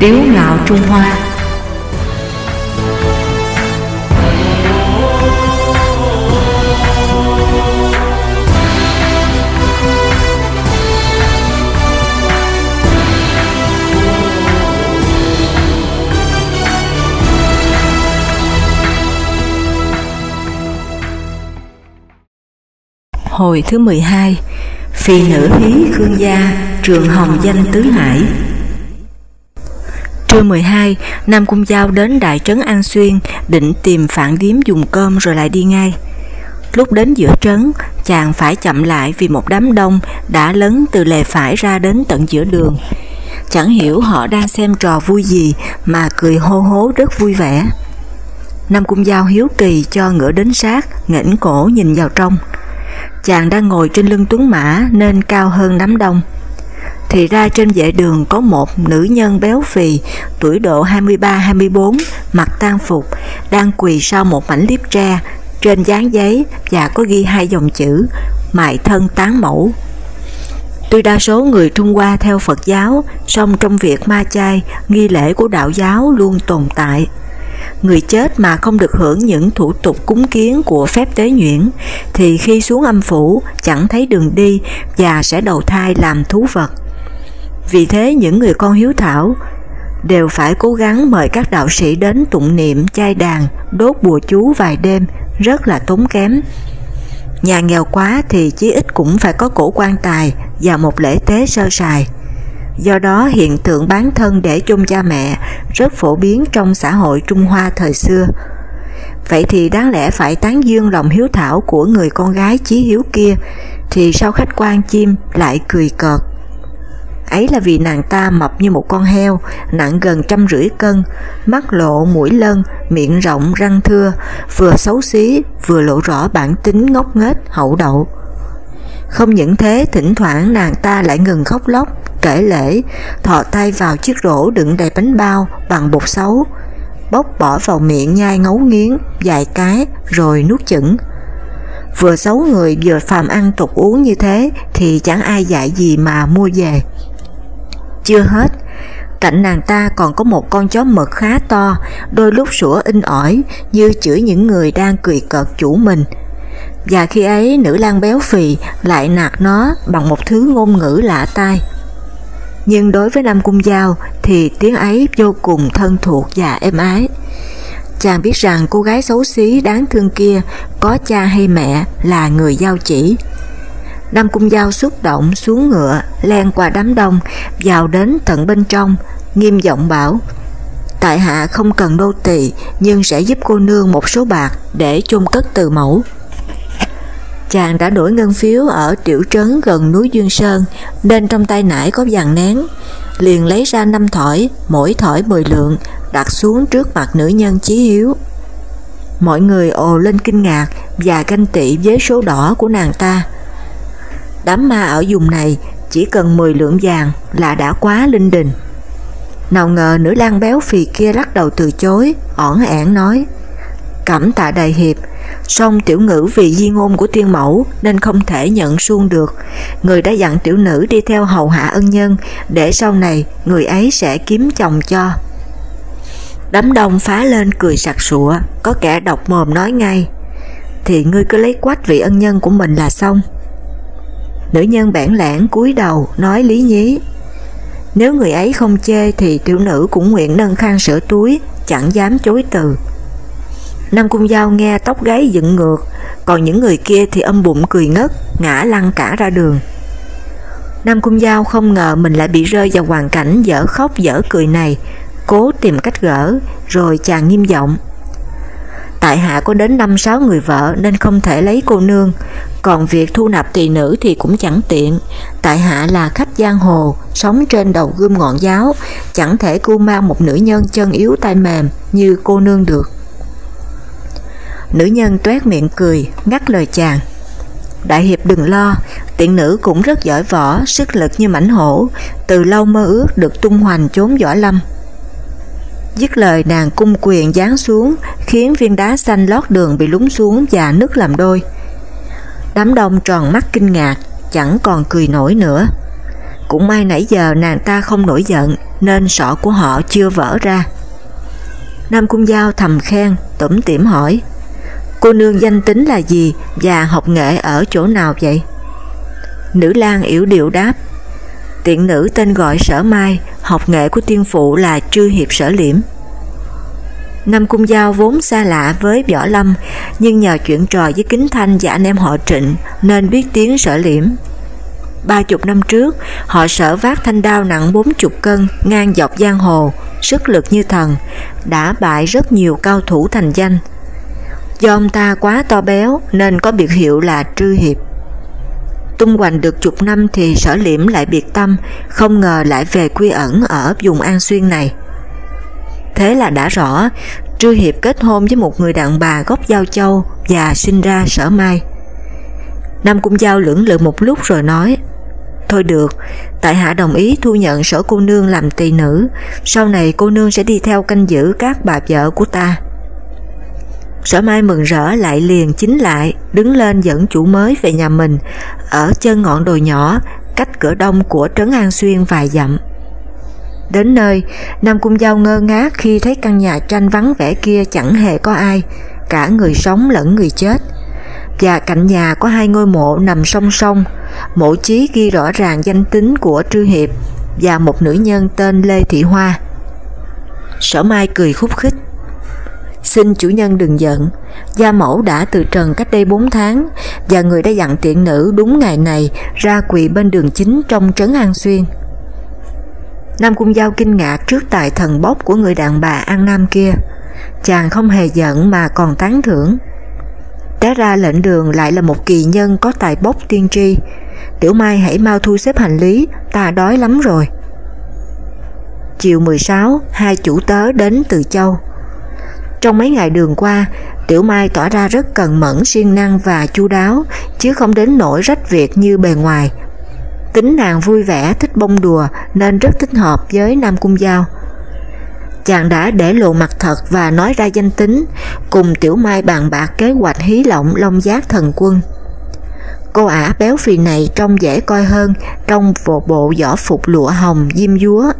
Tiếu ngạo Trung Hoa. Hồi thứ 12 Phi nữ hí Khương Gia, Trường Hồng danh Tứ Hải. Trưa 12, Nam Cung Giao đến đại trấn An Xuyên định tìm phản điếm dùng cơm rồi lại đi ngay. Lúc đến giữa trấn, chàng phải chậm lại vì một đám đông đã lấn từ lề phải ra đến tận giữa đường. Chẳng hiểu họ đang xem trò vui gì mà cười hô hố rất vui vẻ. Nam Cung Giao hiếu kỳ cho ngựa đến sát, ngẩng cổ nhìn vào trong. Chàng đang ngồi trên lưng tuấn mã nên cao hơn đám đông. Thì ra trên vệ đường có một nữ nhân béo phì, tuổi độ 23-24, mặc tang phục, đang quỳ sau một mảnh liếp tre, trên dán giấy và có ghi hai dòng chữ mại thân tán mẫu. Tuy đa số người Trung Hoa theo Phật giáo, song trong việc ma chay, nghi lễ của đạo giáo luôn tồn tại người chết mà không được hưởng những thủ tục cúng kiến của phép tế nhuyễn, thì khi xuống âm phủ chẳng thấy đường đi và sẽ đầu thai làm thú vật. Vì thế những người con hiếu thảo đều phải cố gắng mời các đạo sĩ đến tụng niệm chai đàn, đốt bùa chú vài đêm, rất là tốn kém. Nhà nghèo quá thì chí ít cũng phải có cổ quan tài và một lễ tế sơ sài. Do đó hiện tượng bán thân để chôn cha mẹ rất phổ biến trong xã hội Trung Hoa thời xưa. Vậy thì đáng lẽ phải tán dương lòng hiếu thảo của người con gái chí hiếu kia, thì sao khách quan chim lại cười cợt. Ấy là vì nàng ta mập như một con heo, nặng gần trăm rưỡi cân, mắt lộ, mũi lân, miệng rộng, răng thưa, vừa xấu xí, vừa lộ rõ bản tính ngốc nghếch, hậu đậu. Không những thế, thỉnh thoảng nàng ta lại ngừng khóc lóc, kể lễ, thọ tay vào chiếc rổ đựng đầy bánh bao bằng bột xấu, bóc bỏ vào miệng nhai ngấu nghiến, vài cái rồi nuốt chửng. Vừa xấu người vừa phàm ăn tục uống như thế thì chẳng ai dạy gì mà mua về. Chưa hết, cạnh nàng ta còn có một con chó mực khá to, đôi lúc sủa in ỏi như chửi những người đang cười cợt chủ mình. Và khi ấy nữ lang béo phì lại nạt nó bằng một thứ ngôn ngữ lạ tai. Nhưng đối với Nam Cung Giao thì tiếng ấy vô cùng thân thuộc và êm ái. Chàng biết rằng cô gái xấu xí đáng thương kia có cha hay mẹ là người giao chỉ. Nam Cung Giao xúc động xuống ngựa, len qua đám đông, vào đến tận bên trong, nghiêm giọng bảo Tại hạ không cần đô tỳ nhưng sẽ giúp cô nương một số bạc để chôn cất từ mẫu. Chàng đã đổi ngân phiếu ở tiểu trấn gần núi Dương Sơn nên trong tay nải có vàng nén. Liền lấy ra năm thỏi, mỗi thỏi 10 lượng, đặt xuống trước mặt nữ nhân chí hiếu. Mọi người ồ lên kinh ngạc và canh tị với số đỏ của nàng ta. Đám ma ở vùng này chỉ cần 10 lượng vàng là đã quá linh đình. Nào ngờ nữ lang béo phì kia lắc đầu từ chối, ỏn ẻn nói cảm tạ đại hiệp, song tiểu ngữ vì di ngôn của tiên mẫu nên không thể nhận suông được. Người đã dặn tiểu nữ đi theo hầu hạ ân nhân để sau này người ấy sẽ kiếm chồng cho. Đám đông phá lên cười sặc sụa, có kẻ độc mồm nói ngay, thì ngươi cứ lấy quách vị ân nhân của mình là xong. Nữ nhân bản lãng cúi đầu nói lý nhí, nếu người ấy không chê thì tiểu nữ cũng nguyện nâng khăn sửa túi, chẳng dám chối từ. Nam Cung Giao nghe tóc gáy dựng ngược, còn những người kia thì âm bụng cười ngất, ngã lăn cả ra đường. Nam Cung Giao không ngờ mình lại bị rơi vào hoàn cảnh dở khóc dở cười này, cố tìm cách gỡ, rồi chàng nghiêm giọng. Tại hạ có đến 5-6 người vợ nên không thể lấy cô nương, còn việc thu nạp tỳ nữ thì cũng chẳng tiện. Tại hạ là khách giang hồ, sống trên đầu gươm ngọn giáo, chẳng thể cưu mang một nữ nhân chân yếu tay mềm như cô nương được. Nữ nhân tuét miệng cười, ngắt lời chàng. Đại hiệp đừng lo, tiện nữ cũng rất giỏi võ, sức lực như mảnh hổ, từ lâu mơ ước được tung hoành chốn võ lâm. Dứt lời nàng cung quyền giáng xuống, khiến viên đá xanh lót đường bị lún xuống và nứt làm đôi. Đám đông tròn mắt kinh ngạc, chẳng còn cười nổi nữa. cũng may nãy giờ nàng ta không nổi giận nên sọ của họ chưa vỡ ra. Nam Cung Giao thầm khen, tủm tỉm hỏi, cô nương danh tính là gì và học nghệ ở chỗ nào vậy? Nữ lang yểu điệu đáp, tiện nữ tên gọi sở mai, học nghệ của tiên phụ là Trư Hiệp Sở Liễm. Nam Cung Giao vốn xa lạ với Võ Lâm, nhưng nhờ chuyện trò với Kính Thanh và anh em họ Trịnh nên biết tiếng sở liễm. Ba chục năm trước, họ sở vác thanh đao nặng bốn chục cân ngang dọc giang hồ, sức lực như thần, đã bại rất nhiều cao thủ thành danh. Do ông ta quá to béo nên có biệt hiệu là Trư Hiệp. Tung hoành được chục năm thì sở liễm lại biệt tâm, không ngờ lại về quy ẩn ở vùng An Xuyên này. Thế là đã rõ, Trư Hiệp kết hôn với một người đàn bà gốc Giao Châu và sinh ra sở mai. Nam Cung Giao lưỡng lự một lúc rồi nói Thôi được, tại hạ đồng ý thu nhận sở cô nương làm tỳ nữ, sau này cô nương sẽ đi theo canh giữ các bà vợ của ta. Sở Mai mừng rỡ lại liền chính lại, đứng lên dẫn chủ mới về nhà mình, ở chân ngọn đồi nhỏ, cách cửa đông của Trấn An Xuyên vài dặm. Đến nơi, Nam Cung Giao ngơ ngác khi thấy căn nhà tranh vắng vẻ kia chẳng hề có ai, cả người sống lẫn người chết. Và cạnh nhà có hai ngôi mộ nằm song song, mộ chí ghi rõ ràng danh tính của Trư Hiệp và một nữ nhân tên Lê Thị Hoa. Sở Mai cười khúc khích. Xin chủ nhân đừng giận, gia mẫu đã từ trần cách đây 4 tháng và người đã dặn tiện nữ đúng ngày này ra quỳ bên đường chính trong trấn An Xuyên. Nam Cung Giao kinh ngạc trước tài thần bốc của người đàn bà An Nam kia. Chàng không hề giận mà còn tán thưởng. Té ra lệnh đường lại là một kỳ nhân có tài bốc tiên tri. Tiểu Mai hãy mau thu xếp hành lý, ta đói lắm rồi. Chiều 16, hai chủ tớ đến từ châu. Trong mấy ngày đường qua, Tiểu Mai tỏ ra rất cần mẫn siêng năng và chu đáo, chứ không đến nỗi rách việc như bề ngoài, Tính nàng vui vẻ thích bông đùa nên rất thích hợp với Nam Cung Giao. Chàng đã để lộ mặt thật và nói ra danh tính, cùng Tiểu Mai bàn bạc kế hoạch hí lộng Long Giác Thần Quân. Cô ả béo phì này trông dễ coi hơn trong bộ bộ võ phục lụa hồng diêm dúa,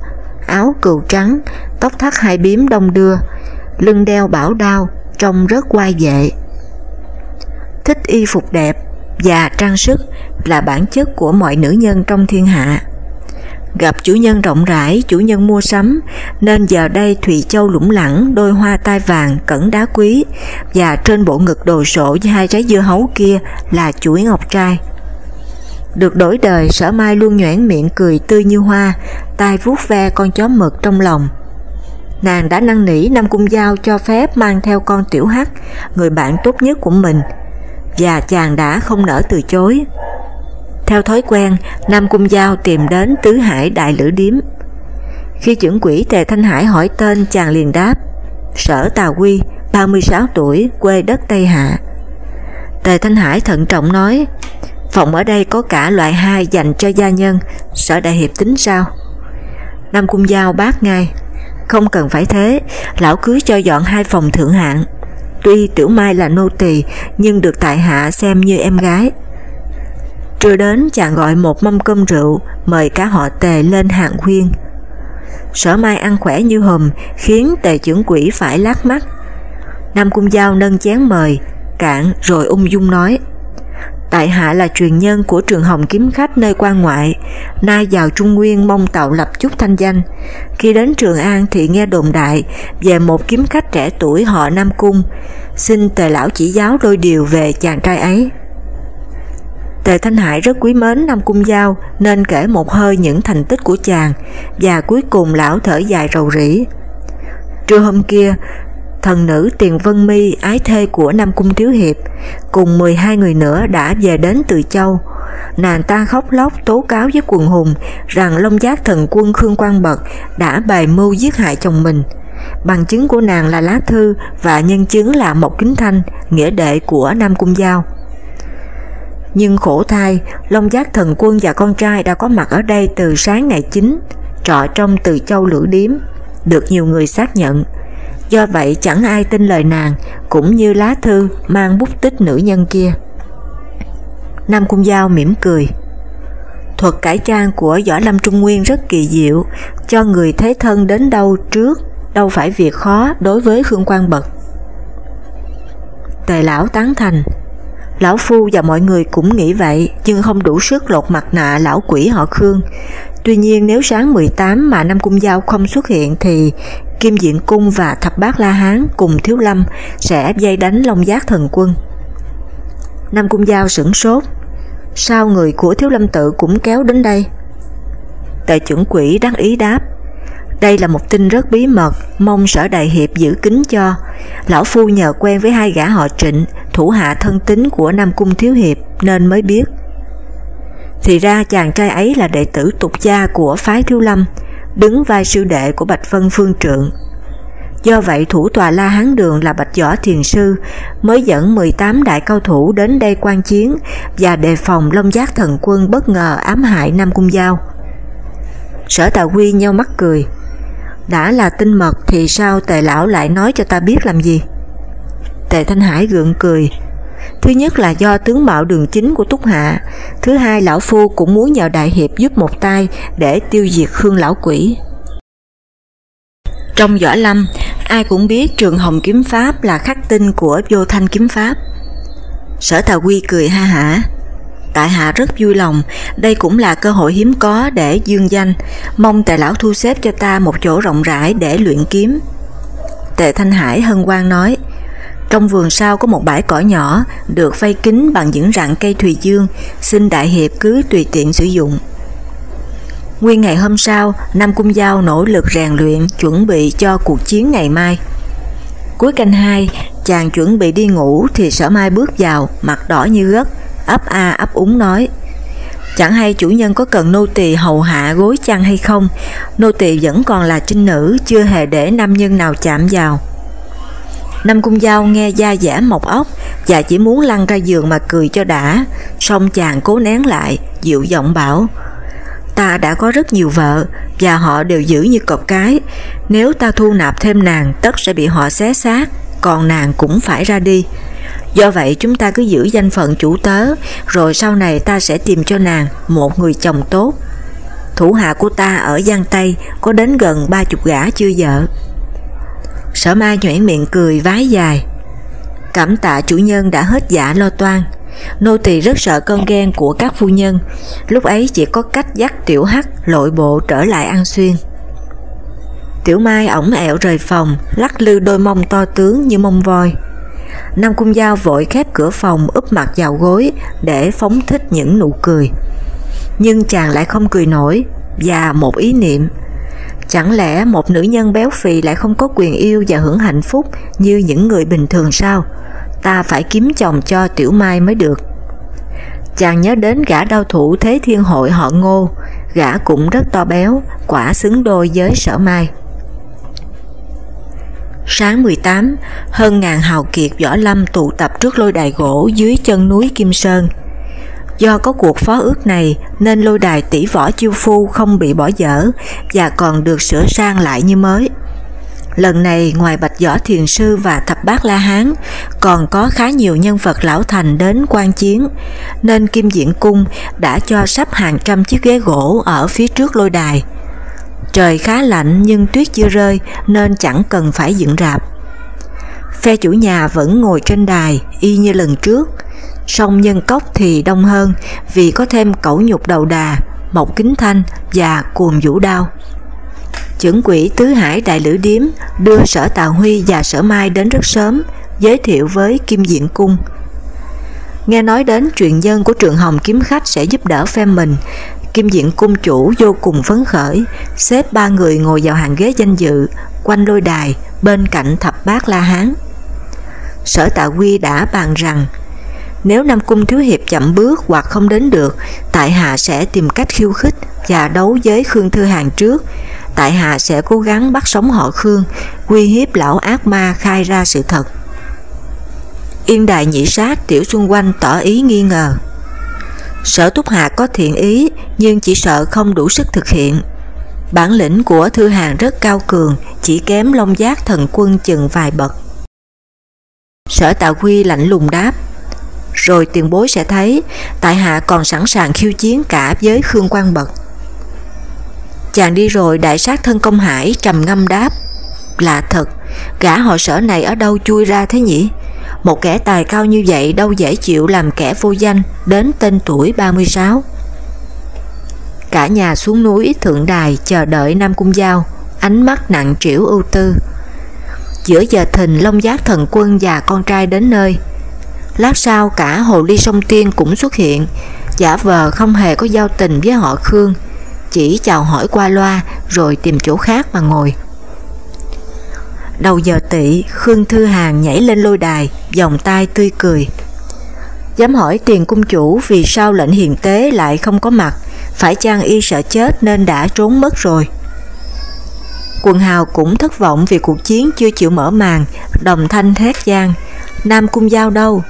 áo cừu trắng, tóc thắt hai biếm đông đưa, lưng đeo bảo đao, trông rất oai vệ. Thích y phục đẹp và trang sức là bản chất của mọi nữ nhân trong thiên hạ. Gặp chủ nhân rộng rãi, chủ nhân mua sắm, nên giờ đây Thụy Châu lũng lẳng đôi hoa tai vàng cẩn đá quý và trên bộ ngực đồ sộ với hai trái dưa hấu kia là chuỗi ngọc trai. Được đổi đời, sở mai luôn nhoảng miệng cười tươi như hoa, tay vuốt ve con chó mực trong lòng. Nàng đã năn nỉ Nam Cung Giao cho phép mang theo con tiểu hắc, người bạn tốt nhất của mình, và chàng đã không nỡ từ chối. Theo thói quen, Nam Cung Giao tìm đến Tứ Hải Đại Lữ Điếm. Khi trưởng quỹ Tề Thanh Hải hỏi tên chàng liền đáp Sở Tà Quy, 36 tuổi, quê đất Tây Hạ. Tề Thanh Hải thận trọng nói Phòng ở đây có cả loại hai dành cho gia nhân, sở đại hiệp tính sao? Nam Cung Giao bác ngay không cần phải thế, lão cưới cho dọn hai phòng thượng hạng. Tuy Tiểu Mai là nô tỳ nhưng được tại hạ xem như em gái. Trưa đến chàng gọi một mâm cơm rượu, mời cả họ tề lên hạng khuyên. Sở mai ăn khỏe như hùm, khiến tề trưởng quỷ phải lát mắt. Nam Cung Giao nâng chén mời, cạn rồi ung dung nói. Tại hạ là truyền nhân của trường Hồng Kiếm Khách nơi quan ngoại, nay vào Trung Nguyên mong tạo lập chút thanh danh. Khi đến Trường An thì nghe đồn đại về một kiếm khách trẻ tuổi họ Nam Cung, xin tề lão chỉ giáo đôi điều về chàng trai ấy. Tề Thanh Hải rất quý mến Nam Cung Giao nên kể một hơi những thành tích của chàng và cuối cùng lão thở dài rầu rĩ. Trưa hôm kia, thần nữ Tiền Vân Mi ái thê của Nam Cung Tiếu Hiệp cùng 12 người nữa đã về đến từ Châu. Nàng ta khóc lóc tố cáo với quần hùng rằng Long Giác thần quân Khương Quang Bật đã bài mưu giết hại chồng mình. Bằng chứng của nàng là lá thư và nhân chứng là một kính thanh, nghĩa đệ của Nam Cung Giao. Nhưng khổ thai, Long Giác thần quân và con trai đã có mặt ở đây từ sáng ngày 9, trọ trong từ châu lửa điếm, được nhiều người xác nhận. Do vậy chẳng ai tin lời nàng, cũng như lá thư mang bút tích nữ nhân kia. Nam Cung Giao mỉm cười. thuật cải trang của Võ Lâm Trung Nguyên rất kỳ diệu, cho người thế thân đến đâu trước, đâu phải việc khó đối với Khương Quang Bật. Tề lão tán thành, Lão Phu và mọi người cũng nghĩ vậy, nhưng không đủ sức lột mặt nạ lão quỷ họ Khương. Tuy nhiên nếu sáng 18 mà Nam Cung Giao không xuất hiện thì Kim Diện Cung và Thập Bát La Hán cùng Thiếu Lâm sẽ dây đánh Long Giác Thần Quân. Nam Cung Giao sửng sốt, sao người của Thiếu Lâm Tự cũng kéo đến đây? Tệ chuẩn quỷ đáng ý đáp, đây là một tin rất bí mật, mong sở đại hiệp giữ kín cho. Lão Phu nhờ quen với hai gã họ trịnh, thủ hạ thân tín của Nam Cung Thiếu Hiệp nên mới biết. Thì ra chàng trai ấy là đệ tử tục cha của phái Thiếu Lâm, đứng vai sư đệ của Bạch Vân Phương Trượng. Do vậy, thủ tòa La Hán Đường là Bạch Võ Thiền Sư mới dẫn 18 đại cao thủ đến đây quan chiến và đề phòng Long Giác Thần Quân bất ngờ ám hại Nam Cung Giao. Sở Tà Quy nhau mắt cười. Đã là tinh mật thì sao tề lão lại nói cho ta biết làm gì? Tề Thanh Hải gượng cười. Thứ nhất là do tướng mạo đường chính của Túc Hạ, thứ hai lão phu cũng muốn nhờ đại hiệp giúp một tay để tiêu diệt Khương lão quỷ. Trong võ lâm, ai cũng biết trường hồng kiếm pháp là khắc tinh của vô thanh kiếm pháp. Sở Tà Quy cười ha hả, Tại hạ rất vui lòng, đây cũng là cơ hội hiếm có để dương danh, mong tề lão thu xếp cho ta một chỗ rộng rãi để luyện kiếm. Tề Thanh Hải hân hoan nói, trong vườn sau có một bãi cỏ nhỏ, được vây kín bằng những rặng cây thùy dương, xin đại hiệp cứ tùy tiện sử dụng. Nguyên ngày hôm sau, Nam Cung Giao nỗ lực rèn luyện, chuẩn bị cho cuộc chiến ngày mai. Cuối canh hai, chàng chuẩn bị đi ngủ thì sở mai bước vào, mặt đỏ như gất, ấp a ấp úng nói Chẳng hay chủ nhân có cần nô tỳ hầu hạ gối chăn hay không Nô tỳ vẫn còn là trinh nữ Chưa hề để nam nhân nào chạm vào Năm cung dao nghe da giả mọc ốc Và chỉ muốn lăn ra giường mà cười cho đã Xong chàng cố nén lại Dịu giọng bảo Ta đã có rất nhiều vợ Và họ đều giữ như cọp cái Nếu ta thu nạp thêm nàng Tất sẽ bị họ xé xác Còn nàng cũng phải ra đi Do vậy chúng ta cứ giữ danh phận chủ tớ, rồi sau này ta sẽ tìm cho nàng một người chồng tốt. Thủ hạ của ta ở Giang Tây có đến gần ba chục gã chưa vợ. Sở mai nhuyễn miệng cười vái dài. Cảm tạ chủ nhân đã hết dạ lo toan. Nô tỳ rất sợ cơn ghen của các phu nhân, lúc ấy chỉ có cách dắt tiểu hắc lội bộ trở lại ăn xuyên. Tiểu Mai ổng ẹo rời phòng, lắc lư đôi mông to tướng như mông voi. Nam Cung Giao vội khép cửa phòng úp mặt vào gối để phóng thích những nụ cười. Nhưng chàng lại không cười nổi và một ý niệm Chẳng lẽ một nữ nhân béo phì lại không có quyền yêu và hưởng hạnh phúc như những người bình thường sao? Ta phải kiếm chồng cho Tiểu Mai mới được. Chàng nhớ đến gã đau thủ Thế Thiên Hội họ Ngô, gã cũng rất to béo, quả xứng đôi với sở mai. Sáng 18, hơn ngàn hào kiệt võ lâm tụ tập trước lôi đài gỗ dưới chân núi Kim Sơn. Do có cuộc phó ước này nên lôi đài tỷ võ chiêu phu không bị bỏ dở và còn được sửa sang lại như mới. Lần này ngoài Bạch Võ Thiền Sư và Thập Bát La Hán còn có khá nhiều nhân vật lão thành đến quan chiến nên Kim Diện Cung đã cho sắp hàng trăm chiếc ghế gỗ ở phía trước lôi đài. Trời khá lạnh nhưng tuyết chưa rơi nên chẳng cần phải dựng rạp. Phe chủ nhà vẫn ngồi trên đài y như lần trước, song nhân cốc thì đông hơn vì có thêm cẩu nhục đầu đà, mộc kính thanh và cuồng vũ đao. Chưởng quỹ Tứ Hải Đại Lữ Điếm đưa sở Tào Huy và sở Mai đến rất sớm, giới thiệu với Kim Diện Cung. Nghe nói đến chuyện dân của trường Hồng Kiếm Khách sẽ giúp đỡ phe mình Kim Diện cung chủ vô cùng phấn khởi, xếp ba người ngồi vào hàng ghế danh dự, quanh lôi đài, bên cạnh thập bát La Hán. Sở tạ quy đã bàn rằng, nếu Nam Cung Thiếu Hiệp chậm bước hoặc không đến được, Tại Hạ sẽ tìm cách khiêu khích và đấu với Khương Thư Hàng trước. Tại Hạ sẽ cố gắng bắt sống họ Khương, uy hiếp lão ác ma khai ra sự thật. Yên đài nhị sát tiểu xung quanh tỏ ý nghi ngờ. Sở Túc Hạ có thiện ý nhưng chỉ sợ không đủ sức thực hiện. Bản lĩnh của Thư Hàng rất cao cường, chỉ kém Long Giác thần quân chừng vài bậc. Sở Tạ Quy lạnh lùng đáp, rồi tiền bối sẽ thấy tại hạ còn sẵn sàng khiêu chiến cả với Khương Quang Bật. Chàng đi rồi đại sát thân công hải trầm ngâm đáp Lạ thật, gã họ sở này ở đâu chui ra thế nhỉ? Một kẻ tài cao như vậy đâu dễ chịu làm kẻ vô danh đến tên tuổi 36. Cả nhà xuống núi thượng đài chờ đợi Nam Cung Giao, ánh mắt nặng trĩu ưu tư. Giữa giờ thình Long Giác thần quân và con trai đến nơi. Lát sau cả hồ ly sông tiên cũng xuất hiện, giả vờ không hề có giao tình với họ Khương, chỉ chào hỏi qua loa rồi tìm chỗ khác mà ngồi. Đầu giờ tỵ, Khương Thư Hàng nhảy lên lôi đài, vòng tay tươi cười. Dám hỏi tiền cung chủ vì sao lệnh hiền tế lại không có mặt, phải chăng y sợ chết nên đã trốn mất rồi. Quần hào cũng thất vọng vì cuộc chiến chưa chịu mở màn, đồng thanh thét gian, Nam Cung Giao đâu?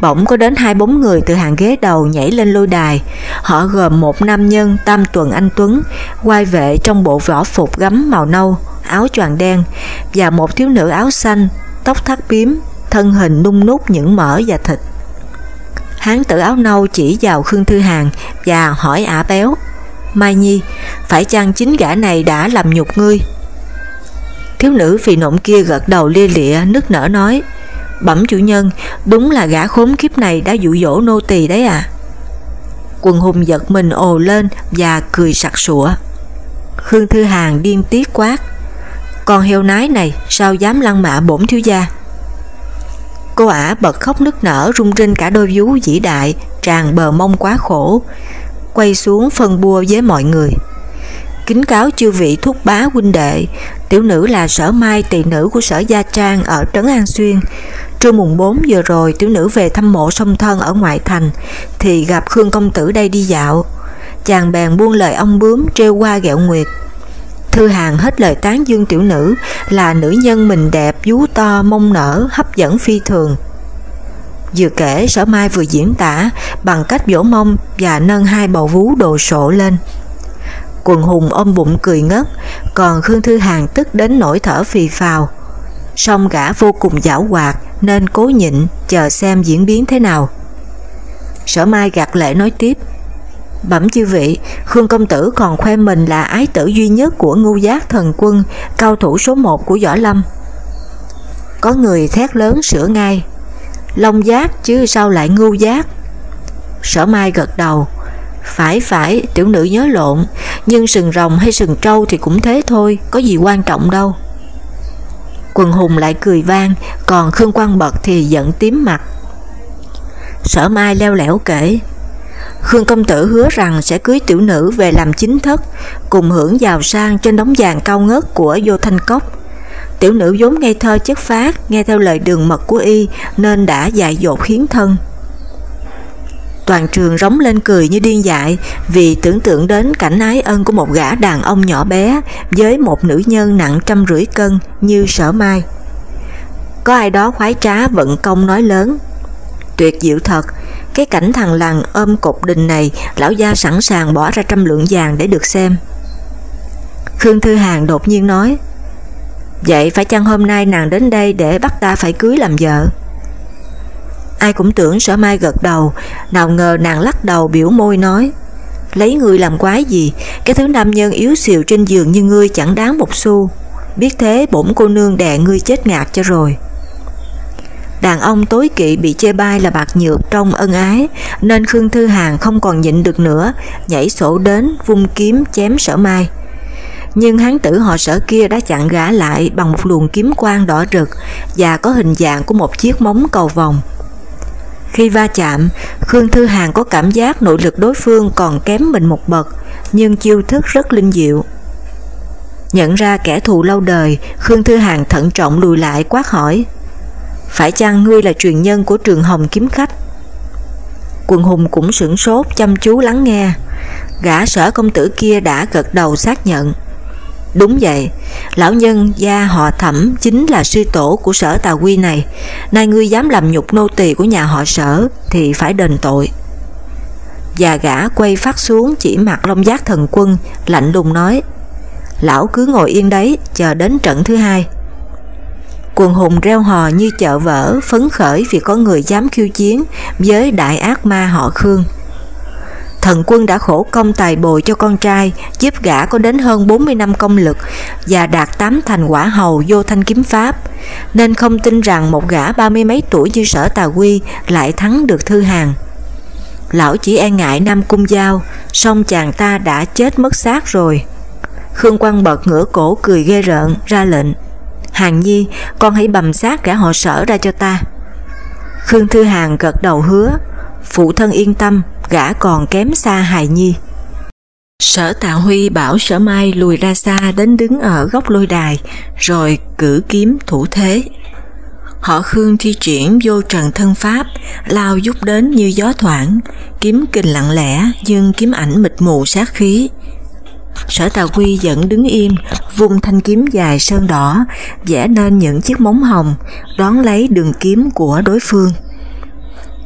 Bỗng có đến hai bốn người từ hàng ghế đầu nhảy lên lôi đài, họ gồm một nam nhân tam tuần anh Tuấn, quay vệ trong bộ võ phục gấm màu nâu, áo choàng đen, và một thiếu nữ áo xanh, tóc thắt bím, thân hình nung nút những mỡ và thịt. Hán tử áo nâu chỉ vào Khương Thư Hàng và hỏi ả béo, Mai Nhi, phải chăng chính gã này đã làm nhục ngươi? Thiếu nữ phì nộm kia gật đầu lia lịa, nức nở nói, Bẩm chủ nhân, đúng là gã khốn kiếp này đã dụ dỗ nô tỳ đấy à. Quần hùng giật mình ồ lên và cười sặc sụa. Khương Thư Hàng điên tiết quát, con heo nái này sao dám lăng mạ bổn thiếu gia. Cô ả bật khóc nức nở rung rinh cả đôi vú dĩ đại, tràn bờ mông quá khổ, quay xuống phân bua với mọi người. Kính cáo chư vị thúc bá huynh đệ, tiểu nữ là sở mai tỳ nữ của sở Gia Trang ở Trấn An Xuyên. Trưa mùng 4 giờ rồi tiểu nữ về thăm mộ song thân ở ngoại thành, thì gặp Khương Công Tử đây đi dạo. Chàng bèn buông lời ông bướm trêu qua ghẹo nguyệt. Thư Hàng hết lời tán dương tiểu nữ là nữ nhân mình đẹp, vú to, mông nở, hấp dẫn phi thường. Vừa kể sở mai vừa diễn tả bằng cách vỗ mông và nâng hai bầu vú đồ sộ lên. Quần hùng ôm bụng cười ngất, còn Khương Thư Hàng tức đến nỗi thở phì phào. Song gã vô cùng giảo hoạt nên cố nhịn chờ xem diễn biến thế nào. Sở Mai gạt lệ nói tiếp, Bẩm chư vị, Khương Công Tử còn khoe mình là ái tử duy nhất của ngu giác thần quân, cao thủ số 1 của Võ Lâm. Có người thét lớn sửa ngay, Long giác chứ sao lại ngu giác? Sở Mai gật đầu, phải phải, tiểu nữ nhớ lộn, nhưng sừng rồng hay sừng trâu thì cũng thế thôi, có gì quan trọng đâu. Quần hùng lại cười vang, còn Khương Quang Bật thì giận tím mặt. Sở Mai leo lẻo kể, Khương công tử hứa rằng sẽ cưới tiểu nữ về làm chính thất, cùng hưởng giàu sang trên đống vàng cao ngất của vô thanh cốc. Tiểu nữ vốn ngây thơ chất phát, nghe theo lời đường mật của y nên đã dại dột hiến thân. Toàn trường rống lên cười như điên dại vì tưởng tượng đến cảnh ái ân của một gã đàn ông nhỏ bé với một nữ nhân nặng trăm rưỡi cân như sở mai. Có ai đó khoái trá vận công nói lớn. Tuyệt diệu thật, cái cảnh thằng làng ôm cột đình này lão gia sẵn sàng bỏ ra trăm lượng vàng để được xem. Khương Thư Hàng đột nhiên nói Vậy phải chăng hôm nay nàng đến đây để bắt ta phải cưới làm vợ? Ai cũng tưởng sở mai gật đầu, nào ngờ nàng lắc đầu biểu môi nói Lấy ngươi làm quái gì, cái thứ nam nhân yếu xìu trên giường như ngươi chẳng đáng một xu. Biết thế bổn cô nương đè ngươi chết ngạt cho rồi. Đàn ông tối kỵ bị chê bai là bạc nhược trong ân ái, nên Khương Thư Hàng không còn nhịn được nữa, nhảy sổ đến vung kiếm chém sở mai. Nhưng hán tử họ sở kia đã chặn gã lại bằng một luồng kiếm quang đỏ rực và có hình dạng của một chiếc móng cầu vòng. Khi va chạm, Khương Thư Hàng có cảm giác nội lực đối phương còn kém mình một bậc, nhưng chiêu thức rất linh diệu. Nhận ra kẻ thù lâu đời, Khương Thư Hàng thận trọng lùi lại quát hỏi Phải chăng ngươi là truyền nhân của trường hồng kiếm khách? Quần hùng cũng sửng sốt chăm chú lắng nghe Gã sở công tử kia đã gật đầu xác nhận Đúng vậy, lão nhân gia họ thẩm chính là sư tổ của sở tà quy này, nay ngươi dám làm nhục nô tỳ của nhà họ sở thì phải đền tội. già gã quay phát xuống chỉ mặt long giác thần quân, lạnh lùng nói, lão cứ ngồi yên đấy, chờ đến trận thứ hai. Quần hùng reo hò như chợ vỡ, phấn khởi vì có người dám khiêu chiến với đại ác ma họ Khương. Thần quân đã khổ công tài bồi cho con trai, giúp gã có đến hơn 40 năm công lực và đạt tám thành quả hầu vô thanh kiếm pháp, nên không tin rằng một gã ba mươi mấy tuổi như sở tà quy lại thắng được thư hàng. Lão chỉ e ngại Nam Cung Giao, song chàng ta đã chết mất xác rồi. Khương Quang bật ngửa cổ cười ghê rợn, ra lệnh. Hàng Nhi, con hãy bầm xác gã họ sở ra cho ta. Khương Thư Hàng gật đầu hứa, phụ thân yên tâm, gã còn kém xa Hài Nhi. Sở Tạ Huy bảo Sở Mai lùi ra xa đến đứng ở góc lôi đài, rồi cử kiếm thủ thế. Họ Khương thi triển vô trần thân pháp, lao giúp đến như gió thoảng, kiếm kình lặng lẽ nhưng kiếm ảnh mịt mù sát khí. Sở Tà Quy vẫn đứng im, vung thanh kiếm dài sơn đỏ, vẽ nên những chiếc móng hồng, đón lấy đường kiếm của đối phương.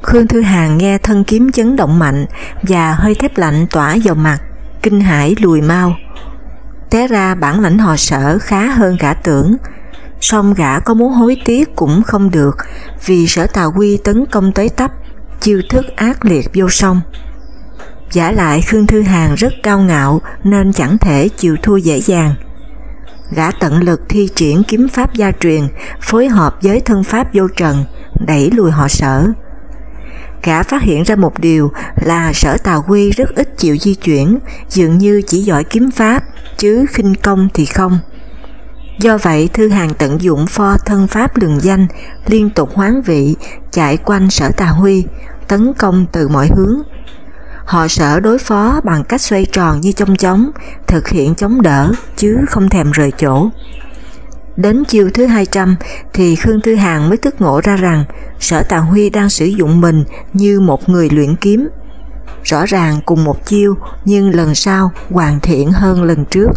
Khương Thư Hàng nghe thân kiếm chấn động mạnh và hơi thép lạnh tỏa vào mặt, kinh hãi lùi mau. Té ra bản lãnh họ sở khá hơn gã tưởng, song gã có muốn hối tiếc cũng không được vì sở tà quy tấn công tới tấp, chiêu thức ác liệt vô song. Giả lại Khương Thư Hàng rất cao ngạo nên chẳng thể chịu thua dễ dàng. Gã tận lực thi triển kiếm pháp gia truyền phối hợp với thân pháp vô trần, đẩy lùi họ sở. Gã phát hiện ra một điều là sở Tào Quy rất ít chịu di chuyển, dường như chỉ giỏi kiếm pháp, chứ khinh công thì không. Do vậy Thư Hàng tận dụng pho thân pháp lường danh, liên tục hoán vị, chạy quanh sở Tà Huy, tấn công từ mọi hướng. Họ sở đối phó bằng cách xoay tròn như trong chóng, thực hiện chống đỡ chứ không thèm rời chỗ. Đến chiều thứ 200 thì Khương Thư Hàng mới thức ngộ ra rằng sở Tà Huy đang sử dụng mình như một người luyện kiếm. Rõ ràng cùng một chiêu nhưng lần sau hoàn thiện hơn lần trước.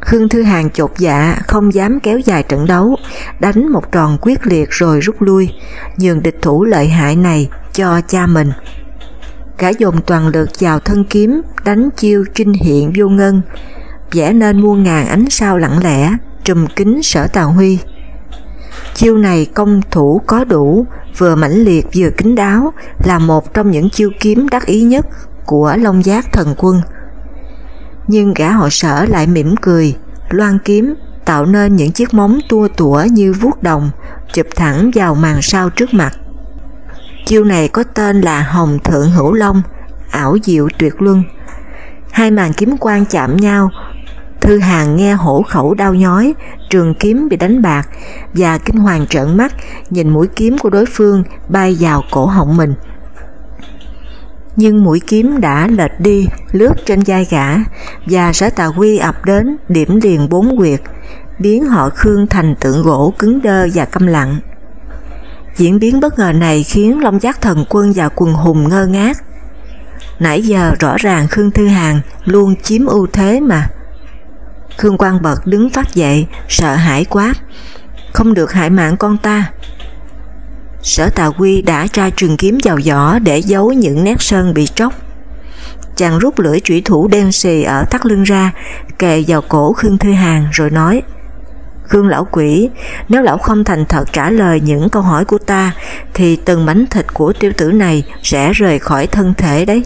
Khương Thư Hàng chột dạ không dám kéo dài trận đấu, đánh một tròn quyết liệt rồi rút lui, nhường địch thủ lợi hại này cho cha mình. Gã dùng toàn lực vào thân kiếm, đánh chiêu trinh hiện vô ngân, vẽ nên muôn ngàn ánh sao lặng lẽ, trùm kính sở tào huy. Chiêu này công thủ có đủ, vừa mãnh liệt vừa kính đáo, là một trong những chiêu kiếm đắc ý nhất của Long Giác Thần Quân. Nhưng gã họ sở lại mỉm cười, loan kiếm, tạo nên những chiếc móng tua tủa như vuốt đồng, chụp thẳng vào màn sao trước mặt. Chiêu này có tên là Hồng Thượng Hữu Long, ảo diệu tuyệt luân. Hai màn kiếm quang chạm nhau, Thư Hàng nghe hổ khẩu đau nhói, trường kiếm bị đánh bạc và kinh hoàng trợn mắt nhìn mũi kiếm của đối phương bay vào cổ họng mình. Nhưng mũi kiếm đã lệch đi, lướt trên vai gã và sở tà quy ập đến điểm liền bốn quyệt, biến họ Khương thành tượng gỗ cứng đơ và câm lặng. Diễn biến bất ngờ này khiến Long Giác Thần Quân và quần hùng ngơ ngác. Nãy giờ rõ ràng Khương Thư Hàng luôn chiếm ưu thế mà. Khương Quang Bật đứng phát dậy, sợ hãi quá, không được hại mạng con ta. Sở Tà Quy đã tra trường kiếm vào giỏ để giấu những nét sơn bị tróc. Chàng rút lưỡi trụy thủ đen xì ở tắt lưng ra, kề vào cổ Khương Thư Hàng rồi nói Khương lão quỷ, nếu lão không thành thật trả lời những câu hỏi của ta, thì từng mảnh thịt của tiêu tử này sẽ rời khỏi thân thể đấy.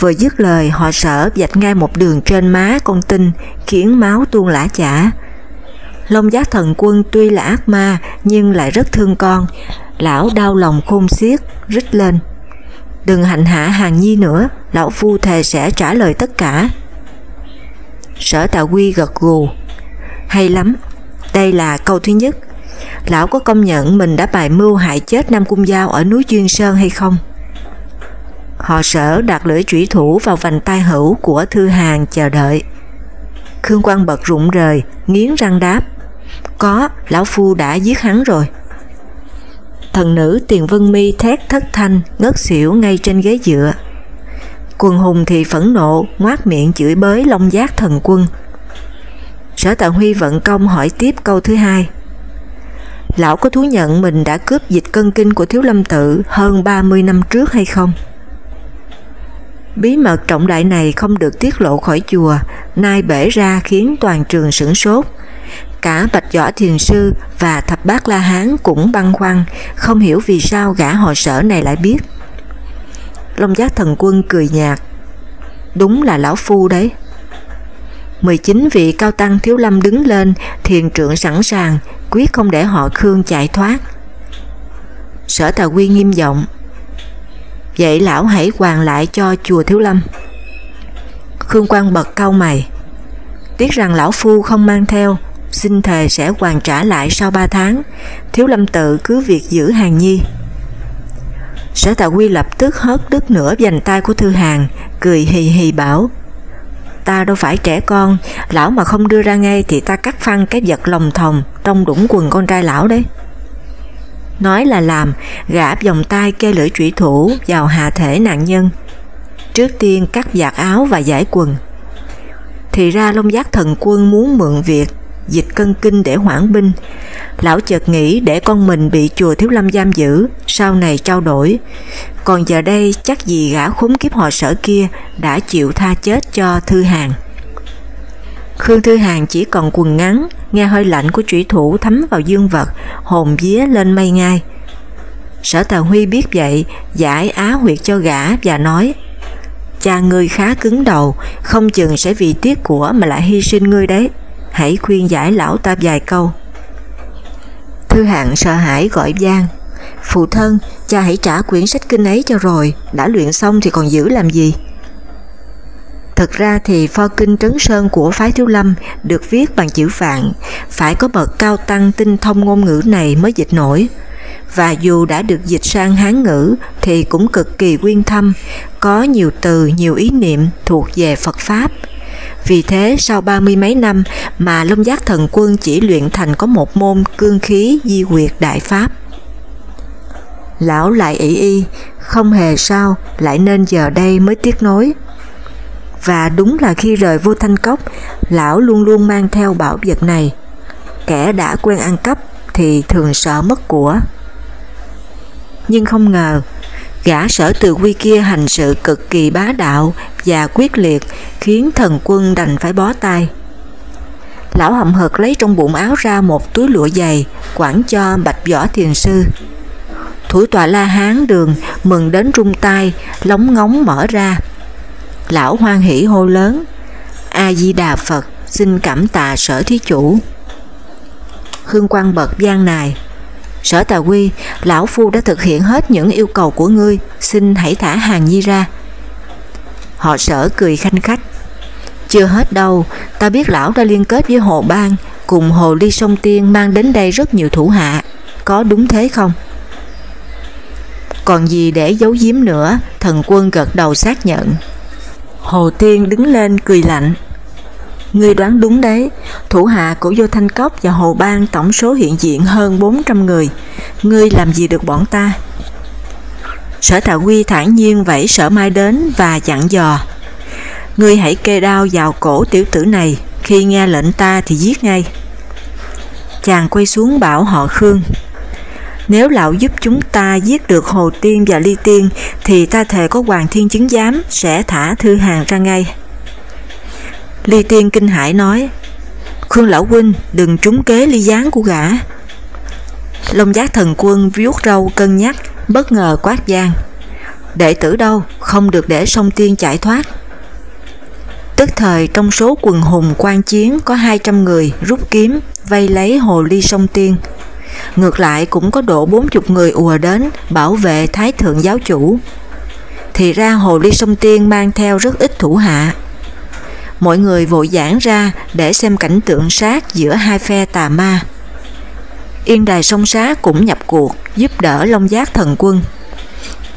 Vừa dứt lời họ sở dạch ngay một đường trên má con tinh khiến máu tuôn lã chả. Long giác thần quân tuy là ác ma nhưng lại rất thương con, lão đau lòng khôn xiết, rít lên. Đừng hành hạ hàng nhi nữa, lão phu thề sẽ trả lời tất cả. Sở tạ quy gật gù, hay lắm, đây là câu thứ nhất. Lão có công nhận mình đã bài mưu hại chết Nam Cung Giao ở núi Duyên Sơn hay không? Họ sở đặt lưỡi chủy thủ vào vành tay hữu của Thư Hàng chờ đợi. Khương Quang bật rụng rời, nghiến răng đáp. Có, lão phu đã giết hắn rồi. Thần nữ Tiền Vân Mi thét thất thanh, ngất xỉu ngay trên ghế dựa. Quần hùng thì phẫn nộ, ngoát miệng chửi bới long giác thần quân. Sở Tạ Huy vận công hỏi tiếp câu thứ hai. Lão có thú nhận mình đã cướp dịch cân kinh của Thiếu Lâm Tự hơn 30 năm trước hay không? Bí mật trọng đại này không được tiết lộ khỏi chùa, nay bể ra khiến toàn trường sửng sốt. cả Bạch Võ Thiền Sư và Thập Bát La Hán cũng băn khoăn, không hiểu vì sao gã họ sở này lại biết. Long Giác Thần Quân cười nhạt, đúng là lão phu đấy. 19 vị cao tăng thiếu lâm đứng lên, thiền trượng sẵn sàng, quyết không để họ Khương chạy thoát. Sở Tà Quy nghiêm giọng, vậy lão hãy hoàn lại cho chùa thiếu lâm. Khương Quang bật cau mày, tiếc rằng lão phu không mang theo, xin thề sẽ hoàn trả lại sau 3 tháng, thiếu lâm tự cứ việc giữ hàng nhi. Sở Tạ Quy lập tức hớt đứt nửa dành tay của Thư Hàng, cười hì hì bảo Ta đâu phải trẻ con, lão mà không đưa ra ngay thì ta cắt phăng cái vật lồng thòng trong đũng quần con trai lão đấy. Nói là làm, gã vòng tay kê lưỡi trụy thủ vào hạ thể nạn nhân. Trước tiên cắt giặt áo và giải quần. Thì ra Long Giác Thần Quân muốn mượn việc dịch cân kinh để hoãn binh. Lão chợt nghĩ để con mình bị chùa Thiếu Lâm giam giữ, sau này trao đổi. Còn giờ đây chắc gì gã khốn kiếp họ sở kia đã chịu tha chết cho Thư Hàng. Khương Thư Hàng chỉ còn quần ngắn, nghe hơi lạnh của trụy thủ thấm vào dương vật, hồn vía lên mây ngay Sở Tà Huy biết vậy, giải á huyệt cho gã và nói Cha ngươi khá cứng đầu, không chừng sẽ vì tiếc của mà lại hy sinh ngươi đấy hãy khuyên giải lão ta vài câu. Thư hạng sợ hãi gọi Giang, Phụ thân, cha hãy trả quyển sách kinh ấy cho rồi, đã luyện xong thì còn giữ làm gì? Thực ra thì pho kinh Trấn Sơn của phái Thiếu Lâm được viết bằng chữ vạn phải có bậc cao tăng tinh thông ngôn ngữ này mới dịch nổi. Và dù đã được dịch sang Hán ngữ thì cũng cực kỳ quyên thâm, có nhiều từ, nhiều ý niệm thuộc về Phật Pháp, vì thế sau ba mươi mấy năm mà Long Giác Thần Quân chỉ luyện thành có một môn cương khí di quyệt đại pháp. Lão lại ỷ y, không hề sao, lại nên giờ đây mới tiếc nối. Và đúng là khi rời vô thanh cốc, lão luôn luôn mang theo bảo vật này. Kẻ đã quen ăn cắp thì thường sợ mất của. Nhưng không ngờ, gã sở từ quy kia hành sự cực kỳ bá đạo và quyết liệt khiến thần quân đành phải bó tay. Lão hậm hực lấy trong bụng áo ra một túi lụa dày, quảng cho bạch võ thiền sư. Thủ tọa La Hán đường mừng đến rung tay, lóng ngóng mở ra. Lão hoan hỷ hô lớn, A-di-đà Phật, xin cảm tạ sở thí chủ. Khương Quang bật gian nài, Sở Tà Quy, Lão Phu đã thực hiện hết những yêu cầu của ngươi, xin hãy thả hàng nhi ra. Họ sở cười khanh khách. Chưa hết đâu, ta biết lão đã liên kết với Hồ Bang, cùng Hồ Ly Sông Tiên mang đến đây rất nhiều thủ hạ, có đúng thế không? Còn gì để giấu giếm nữa, thần quân gật đầu xác nhận. Hồ Tiên đứng lên cười lạnh. Ngươi đoán đúng đấy, thủ hạ của Vô Thanh Cốc và Hồ Bang tổng số hiện diện hơn 400 người. Ngươi làm gì được bọn ta? Sở Thạo Quy thản nhiên vẫy sở mai đến và dặn dò. Ngươi hãy kê đao vào cổ tiểu tử này, khi nghe lệnh ta thì giết ngay. Chàng quay xuống bảo họ Khương. Nếu lão giúp chúng ta giết được Hồ Tiên và Ly Tiên thì ta thề có Hoàng Thiên chứng giám sẽ thả Thư Hàng ra ngay. Ly Tiên kinh hãi nói Khương Lão Huynh đừng trúng kế ly gián của gã. Long giác thần quân vuốt râu cân nhắc bất ngờ quát gian. Đệ tử đâu, không được để sông tiên chạy thoát. Tức thời trong số quần hùng quan chiến có 200 người rút kiếm vây lấy hồ ly sông tiên. Ngược lại cũng có độ 40 người ùa đến bảo vệ thái thượng giáo chủ. Thì ra hồ ly sông tiên mang theo rất ít thủ hạ. Mọi người vội giãn ra để xem cảnh tượng sát giữa hai phe tà ma. Yên đài sông xá cũng nhập cuộc giúp đỡ Long Giác thần quân.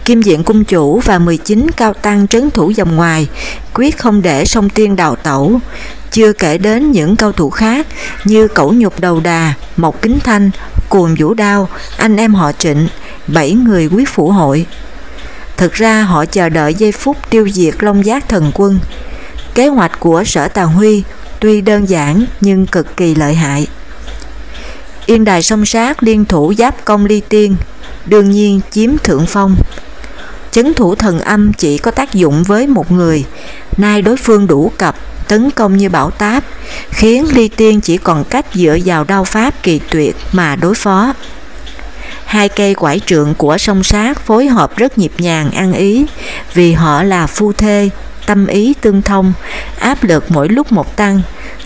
Kim Diện Cung Chủ và 19 cao tăng trấn thủ dòng ngoài quyết không để sông Tiên đào tẩu, chưa kể đến những cao thủ khác như Cẩu Nhục Đầu Đà, Mộc Kính Thanh, Cuồng Vũ Đao, anh em họ Trịnh, bảy người quý phủ hội. Thực ra họ chờ đợi giây phút tiêu diệt Long Giác thần quân. Kế hoạch của sở tàng Huy tuy đơn giản nhưng cực kỳ lợi hại. Yên đài song sát liên thủ giáp công ly tiên, đương nhiên chiếm thượng phong chấn thủ thần âm chỉ có tác dụng với một người, nay đối phương đủ cập, tấn công như bão táp, khiến ly tiên chỉ còn cách dựa vào đao pháp kỳ tuyệt mà đối phó. Hai cây quải trượng của song sát phối hợp rất nhịp nhàng ăn ý, vì họ là phu thê, tâm ý tương thông, áp lực mỗi lúc một tăng,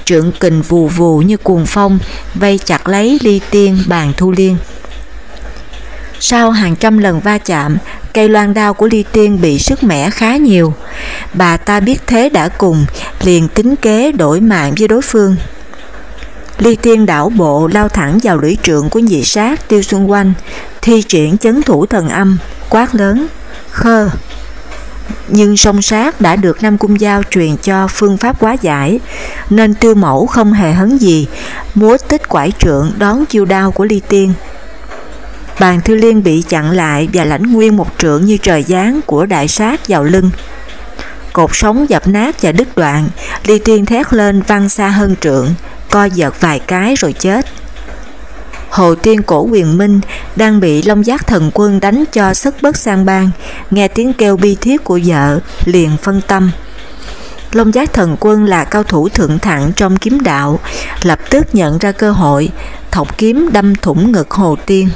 trượng kình vù vù như cuồng phong, vây chặt lấy ly tiên bàn thu liên. Sau hàng trăm lần va chạm, cây loan đao của ly tiên bị sức mẻ khá nhiều. Bà ta biết thế đã cùng, liền tính kế đổi mạng với đối phương. Ly tiên đảo bộ lao thẳng vào lưỡi trượng của nhị sát tiêu xuân quanh, thi triển chấn thủ thần âm, quát lớn, khơ. Nhưng song sát đã được Nam Cung Giao truyền cho phương pháp quá giải, nên tiêu mẫu không hề hấn gì, múa tích quải trượng đón chiêu đao của ly tiên. Bàn thư liên bị chặn lại và lãnh nguyên một trượng như trời giáng của đại sát vào lưng. Cột sống dập nát và đứt đoạn, ly tiên thét lên văng xa hơn trượng, co giật vài cái rồi chết. Hồ Tiên Cổ Quyền Minh đang bị Long Giác Thần Quân đánh cho sức bất sang bang, nghe tiếng kêu bi thiết của vợ, liền phân tâm. Long Giác Thần Quân là cao thủ thượng thặng trong kiếm đạo, lập tức nhận ra cơ hội, thọc kiếm đâm thủng ngực Hồ Tiên.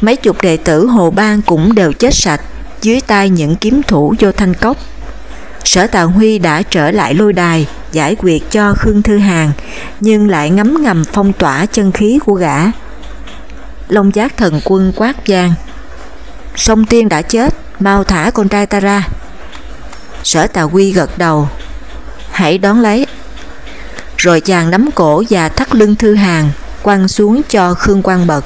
Mấy chục đệ tử Hồ Bang cũng đều chết sạch dưới tay những kiếm thủ vô thanh cốc. Sở Tào Huy đã trở lại lôi đài giải quyết cho Khương Thư Hàn nhưng lại ngấm ngầm phong tỏa chân khí của gã. Long giác thần quân quát giang: Sông Tiên đã chết, mau thả con trai ta ra. Sở Tào Huy gật đầu Hãy đón lấy Rồi chàng nắm cổ và thắt lưng Thư hàng quăng xuống cho Khương Quang Bật.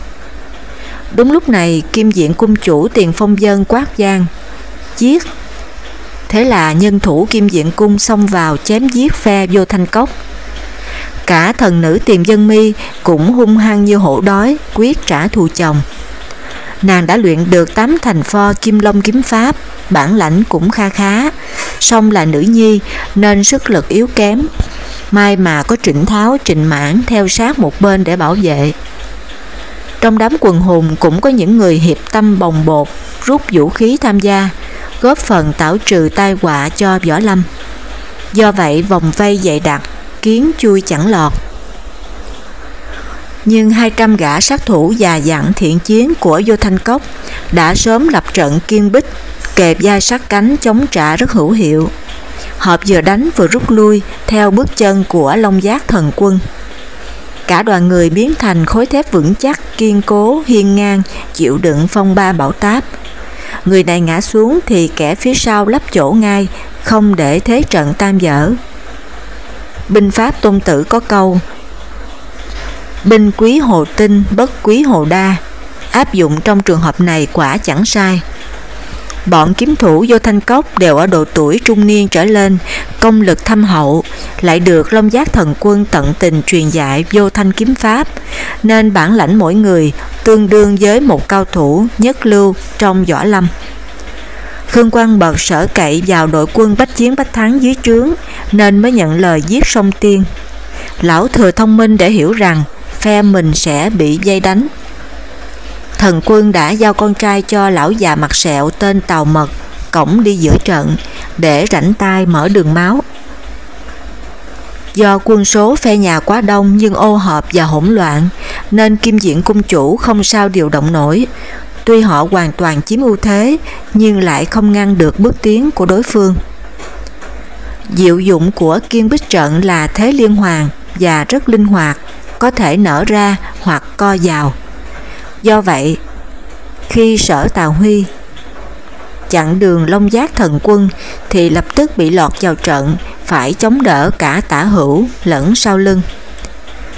Đúng lúc này, kim diện cung chủ tiền phong dân quát gian Giết. Thế là nhân thủ kim diện cung xông vào chém giết phe vô thanh cốc. Cả thần nữ tiền dân mi cũng hung hăng như hổ đói, quyết trả thù chồng. Nàng đã luyện được tám thành pho kim long kiếm pháp, Bản lãnh cũng kha khá. Song là nữ nhi, nên sức lực yếu kém. May mà có trịnh tháo, trịnh mãn theo sát một bên để bảo vệ trong đám quần hùng cũng có những người hiệp tâm bồng bột, rút vũ khí tham gia, góp phần tạo trừ tai họa cho Võ Lâm. Do vậy vòng vây dày đặc, kiến chui chẳng lọt. Nhưng 200 gã sát thủ già dặn thiện chiến của Vô Thanh Cốc đã sớm lập trận kiên bích, kẹp dai sát cánh chống trả rất hữu hiệu. Họ vừa đánh vừa rút lui theo bước chân của Long Giác Thần Quân. Cả đoàn người biến thành khối thép vững chắc, kiên cố, hiên ngang, chịu đựng phong ba bão táp. Người này ngã xuống thì kẻ phía sau lấp chỗ ngay, không để thế trận tam dở. Binh pháp tôn tử có câu Binh quý hồ tinh, bất quý hồ đa, áp dụng trong trường hợp này quả chẳng sai. Bọn kiếm thủ vô thanh cốc đều ở độ tuổi trung niên trở lên, công lực thâm hậu, lại được Long Giác Thần Quân tận tình truyền dạy vô thanh kiếm pháp, nên bản lãnh mỗi người tương đương với một cao thủ nhất lưu trong võ lâm. Khương Quang bật sở cậy vào đội quân bách chiến bách thắng dưới trướng nên mới nhận lời giết sông tiên. Lão thừa thông minh để hiểu rằng phe mình sẽ bị dây đánh thần quân đã giao con trai cho lão già mặt sẹo tên Tàu Mật cổng đi giữa trận để rảnh tay mở đường máu. Do quân số phe nhà quá đông nhưng ô hợp và hỗn loạn nên kim diện cung chủ không sao điều động nổi. Tuy họ hoàn toàn chiếm ưu thế nhưng lại không ngăn được bước tiến của đối phương. Diệu dụng của kiên bích trận là thế liên hoàn và rất linh hoạt, có thể nở ra hoặc co vào. Do vậy, khi sở Tào Huy chặn đường Long Giác thần quân thì lập tức bị lọt vào trận, phải chống đỡ cả tả hữu lẫn sau lưng.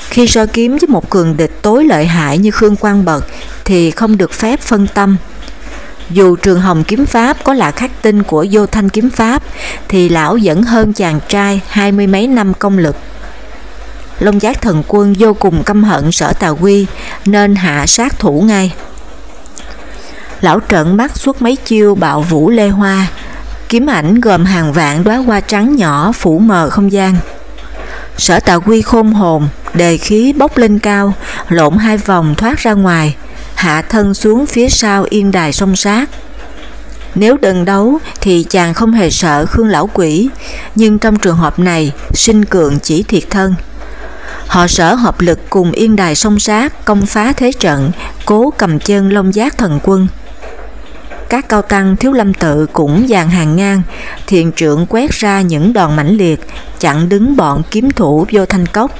Khi so kiếm với một cường địch tối lợi hại như Khương Quang Bật thì không được phép phân tâm. Dù trường hồng kiếm pháp có là khắc tinh của vô thanh kiếm pháp thì lão vẫn hơn chàng trai hai mươi mấy năm công lực. Long Giác thần quân vô cùng căm hận sở Tà Quy nên hạ sát thủ ngay. Lão trợn mắt suốt mấy chiêu bạo vũ lê hoa, kiếm ảnh gồm hàng vạn đóa hoa trắng nhỏ phủ mờ không gian. Sở Tà Quy khôn hồn, đề khí bốc lên cao, lộn hai vòng thoát ra ngoài, hạ thân xuống phía sau yên đài song sát. Nếu đừng đấu thì chàng không hề sợ Khương Lão Quỷ, nhưng trong trường hợp này, sinh cường chỉ thiệt thân. Họ sở hợp lực cùng yên đài sông sát, công phá thế trận, cố cầm chân Long Giác thần quân. Các cao tăng thiếu lâm tự cũng dàn hàng ngang, thiền trưởng quét ra những đòn mãnh liệt, chặn đứng bọn kiếm thủ vô thanh cốc.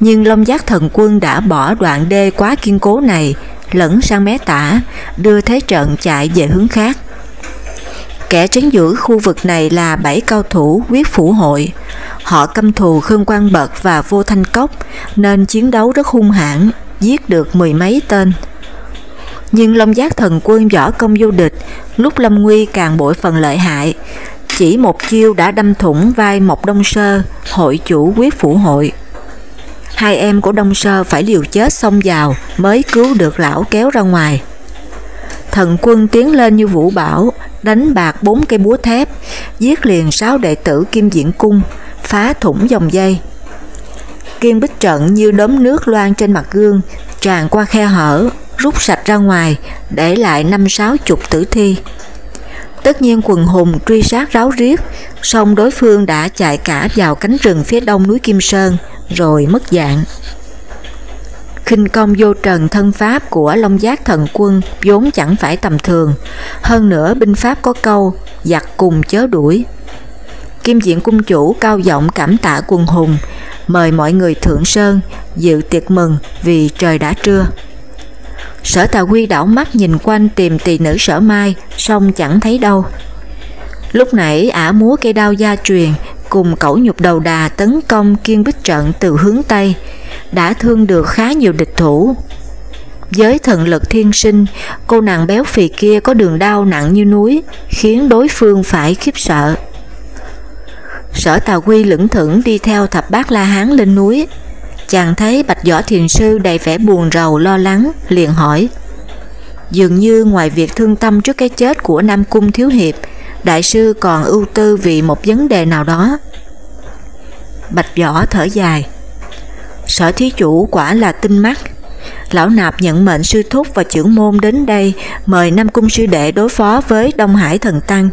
Nhưng Long Giác thần quân đã bỏ đoạn đê quá kiên cố này, lẫn sang mé tả, đưa thế trận chạy về hướng khác. Kẻ trấn giữ khu vực này là bảy cao thủ quyết phủ hội. Họ căm thù Khương Quang Bật và Vô Thanh Cốc nên chiến đấu rất hung hãn, giết được mười mấy tên. Nhưng Long Giác thần quân võ công vô địch, lúc Lâm Nguy càng bội phần lợi hại, chỉ một chiêu đã đâm thủng vai Mộc Đông Sơ, hội chủ quyết phủ hội. Hai em của Đông Sơ phải liều chết xông vào mới cứu được lão kéo ra ngoài. Thần quân tiến lên như vũ bảo, đánh bạc bốn cây búa thép, giết liền sáu đệ tử Kim Diễn Cung, phá thủng dòng dây. Kim bích trận như đốm nước loan trên mặt gương, tràn qua khe hở, rút sạch ra ngoài, để lại năm sáu chục tử thi. Tất nhiên quần hùng truy sát ráo riết, song đối phương đã chạy cả vào cánh rừng phía đông núi Kim Sơn, rồi mất dạng. Kinh công vô trần thân pháp của Long Giác thần quân vốn chẳng phải tầm thường, hơn nữa binh pháp có câu giặc cùng chớ đuổi. Kim Diện Cung Chủ cao giọng cảm tạ quần hùng, mời mọi người thượng sơn dự tiệc mừng vì trời đã trưa. Sở Tà Quy đảo mắt nhìn quanh tìm tỳ nữ sở mai, song chẳng thấy đâu. Lúc nãy ả múa cây đao gia truyền cùng cẩu nhục đầu đà tấn công kiên bích trận từ hướng Tây, đã thương được khá nhiều địch thủ. Với thần lực thiên sinh, cô nàng béo phì kia có đường đao nặng như núi, khiến đối phương phải khiếp sợ. Sở Tà Quy lững thững đi theo thập bát La Hán lên núi. Chàng thấy bạch võ thiền sư đầy vẻ buồn rầu lo lắng, liền hỏi. Dường như ngoài việc thương tâm trước cái chết của Nam Cung Thiếu Hiệp, đại sư còn ưu tư vì một vấn đề nào đó. Bạch võ thở dài. Sở thí chủ quả là tinh mắt. Lão Nạp nhận mệnh sư thúc và trưởng môn đến đây mời Nam Cung sư đệ đối phó với Đông Hải Thần Tăng.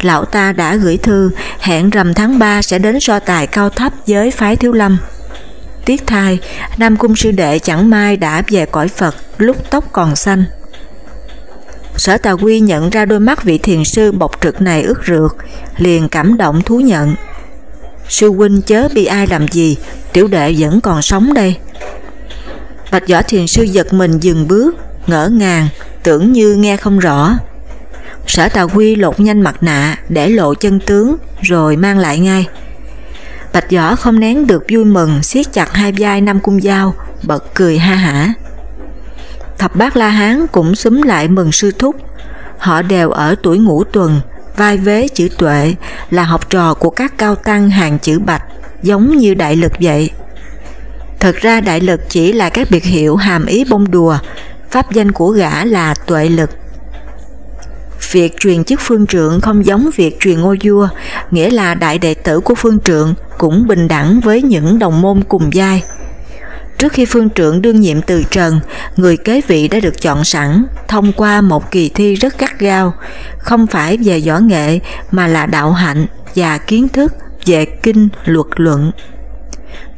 Lão ta đã gửi thư hẹn rằm tháng 3 sẽ đến so tài cao thấp với phái Thiếu Lâm. Tiếc thai, Nam Cung sư đệ chẳng may đã về cõi Phật lúc tóc còn xanh. Sở Tà Quy nhận ra đôi mắt vị thiền sư bộc trực này ướt rượt, liền cảm động thú nhận. Sư huynh chớ bị ai làm gì, tiểu đệ vẫn còn sống đây. Bạch võ thiền sư giật mình dừng bước, ngỡ ngàng, tưởng như nghe không rõ. Sở Tà Quy lột nhanh mặt nạ để lộ chân tướng rồi mang lại ngay. Bạch võ không nén được vui mừng siết chặt hai vai năm cung dao, bật cười ha hả. Thập bát La Hán cũng xúm lại mừng sư thúc. Họ đều ở tuổi ngũ tuần, vai vế chữ tuệ là học trò của các cao tăng hàng chữ bạch, giống như đại lực vậy. Thật ra đại lực chỉ là các biệt hiệu hàm ý bông đùa, pháp danh của gã là tuệ lực. Việc truyền chức phương trượng không giống việc truyền ngôi vua, nghĩa là đại đệ tử của phương trượng cũng bình đẳng với những đồng môn cùng giai. Trước khi phương trưởng đương nhiệm từ trần, người kế vị đã được chọn sẵn thông qua một kỳ thi rất gắt gao, không phải về võ nghệ mà là đạo hạnh và kiến thức về kinh luật luận.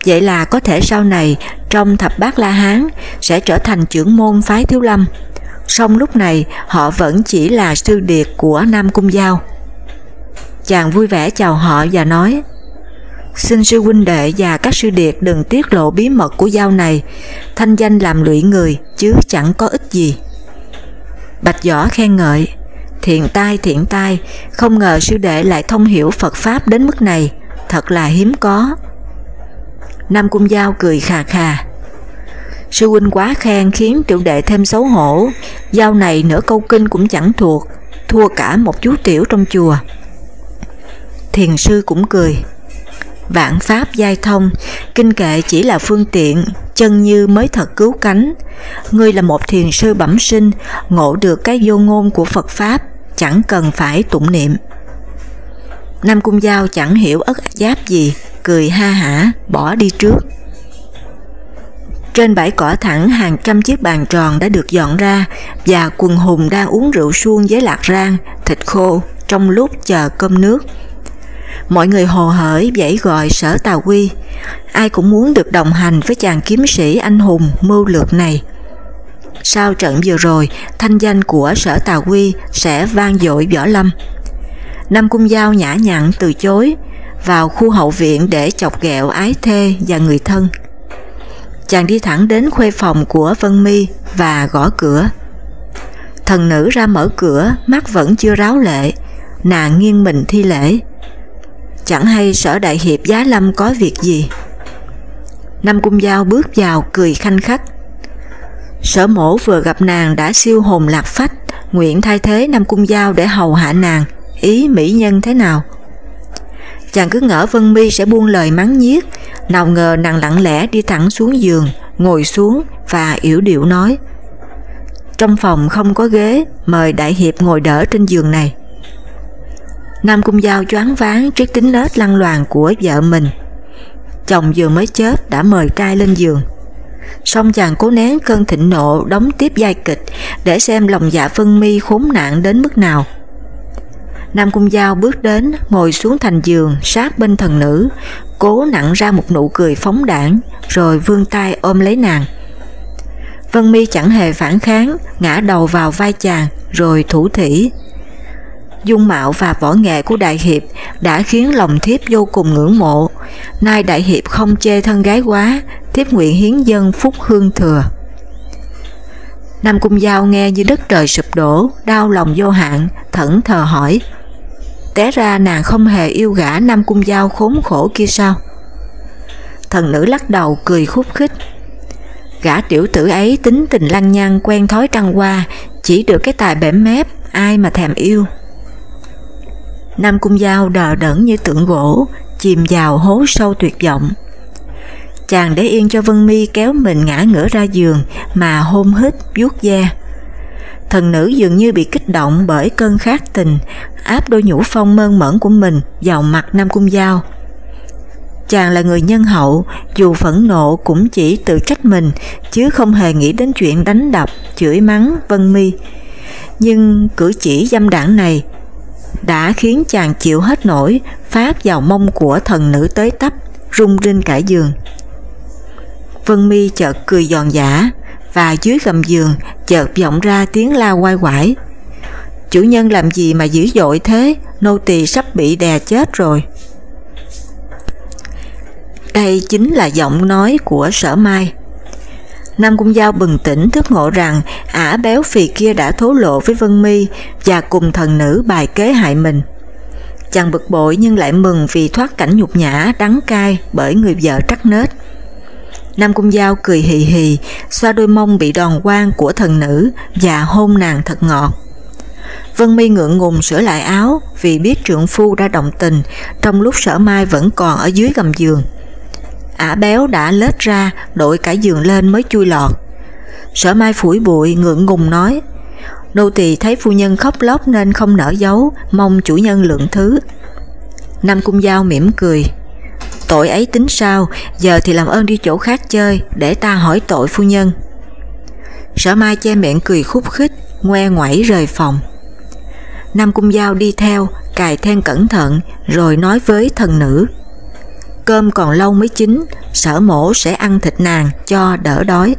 Vậy là có thể sau này trong thập bát La Hán sẽ trở thành trưởng môn phái Thiếu Lâm, song lúc này họ vẫn chỉ là sư điệt của Nam Cung Giao. Chàng vui vẻ chào họ và nói Xin sư huynh đệ và các sư điệt đừng tiết lộ bí mật của giao này, thanh danh làm lụy người chứ chẳng có ích gì. Bạch Võ khen ngợi, thiện tai thiện tai, không ngờ sư đệ lại thông hiểu Phật Pháp đến mức này, thật là hiếm có. Nam Cung Giao cười khà khà. Sư huynh quá khen khiến tiểu đệ thêm xấu hổ, giao này nửa câu kinh cũng chẳng thuộc, thua cả một chú tiểu trong chùa. Thiền sư cũng cười. Vạn pháp giai thông, kinh kệ chỉ là phương tiện, chân như mới thật cứu cánh. Ngươi là một thiền sư bẩm sinh, ngộ được cái vô ngôn của Phật Pháp, chẳng cần phải tụng niệm. Nam Cung Giao chẳng hiểu ất giáp gì, cười ha hả, bỏ đi trước. Trên bãi cỏ thẳng hàng trăm chiếc bàn tròn đã được dọn ra và quần hùng đang uống rượu suông với lạc rang, thịt khô trong lúc chờ cơm nước. Mọi người hồ hởi dãy gọi sở Tào Quy, ai cũng muốn được đồng hành với chàng kiếm sĩ anh hùng mưu lược này. Sau trận vừa rồi, thanh danh của sở Tào Quy sẽ vang dội võ lâm. Nam Cung Giao nhã nhặn từ chối, vào khu hậu viện để chọc ghẹo ái thê và người thân. Chàng đi thẳng đến khuê phòng của Vân Mi và gõ cửa. Thần nữ ra mở cửa, mắt vẫn chưa ráo lệ, nàng nghiêng mình thi lễ. Chẳng hay sở đại hiệp giá lâm có việc gì. Nam Cung Giao bước vào cười khanh khách. Sở mổ vừa gặp nàng đã siêu hồn lạc phách, nguyện thay thế Nam Cung Giao để hầu hạ nàng, ý mỹ nhân thế nào? Chàng cứ ngỡ Vân Mi sẽ buông lời mắng nhiếc, nào ngờ nàng lặng lẽ đi thẳng xuống giường, ngồi xuống và yểu điệu nói Trong phòng không có ghế, mời đại hiệp ngồi đỡ trên giường này. Nam Cung Giao choáng váng trước tính nết lăng loàn của vợ mình. Chồng vừa mới chết đã mời trai lên giường. Song chàng cố nén cơn thịnh nộ đóng tiếp giai kịch để xem lòng dạ phân mi khốn nạn đến mức nào. Nam Cung Giao bước đến, ngồi xuống thành giường sát bên thần nữ, cố nặng ra một nụ cười phóng đảng, rồi vươn tay ôm lấy nàng. Vân Mi chẳng hề phản kháng, ngã đầu vào vai chàng, rồi thủ thỉ. Dung mạo và võ nghệ của Đại Hiệp đã khiến lòng thiếp vô cùng ngưỡng mộ, nay Đại Hiệp không chê thân gái quá, thiếp nguyện hiến dân phúc hương thừa. Nam Cung Giao nghe như đất trời sụp đổ, đau lòng vô hạn, thẫn thờ hỏi. Té ra nàng không hề yêu gã Nam Cung Giao khốn khổ kia sao? Thần nữ lắc đầu cười khúc khích. Gã tiểu tử ấy tính tình lăng nhăng quen thói trăng hoa, chỉ được cái tài bẻm mép, ai mà thèm yêu. Nam Cung Giao đờ đẫn như tượng gỗ, chìm vào hố sâu tuyệt vọng. Chàng để yên cho Vân Mi kéo mình ngã ngửa ra giường mà hôn hít vuốt da. Thần nữ dường như bị kích động bởi cơn khát tình, áp đôi nhũ phong mơn mẫn của mình vào mặt Nam Cung Giao. Chàng là người nhân hậu, dù phẫn nộ cũng chỉ tự trách mình, chứ không hề nghĩ đến chuyện đánh đập, chửi mắng Vân Mi. Nhưng cử chỉ dâm đảng này đã khiến chàng chịu hết nổi, phát vào mông của thần nữ tới tấp, rung rinh cả giường. Vân Mi chợt cười giòn giả, và dưới gầm giường chợt vọng ra tiếng la quay quải. Chủ nhân làm gì mà dữ dội thế, nô tỳ sắp bị đè chết rồi. Đây chính là giọng nói của sở mai. Nam Cung Giao bừng tỉnh thức ngộ rằng ả béo phì kia đã thố lộ với Vân Mi và cùng thần nữ bài kế hại mình. Chàng bực bội nhưng lại mừng vì thoát cảnh nhục nhã đắng cay bởi người vợ trắc nết. Nam Cung Giao cười hì hì, xoa đôi mông bị đòn quang của thần nữ và hôn nàng thật ngọt. Vân Mi ngượng ngùng sửa lại áo vì biết trượng phu đã động tình trong lúc sở mai vẫn còn ở dưới gầm giường. Ả béo đã lết ra, đội cả giường lên mới chui lọt. Sở mai phủi bụi ngượng ngùng nói, nô tỳ thấy phu nhân khóc lóc nên không nở giấu, mong chủ nhân lượng thứ. Nam Cung Giao mỉm cười, Tội ấy tính sao, giờ thì làm ơn đi chỗ khác chơi, để ta hỏi tội phu nhân. Sở Mai che miệng cười khúc khích, ngoe ngoẩy rời phòng. Nam Cung Giao đi theo, cài then cẩn thận, rồi nói với thần nữ. Cơm còn lâu mới chín, sở mổ sẽ ăn thịt nàng cho đỡ đói.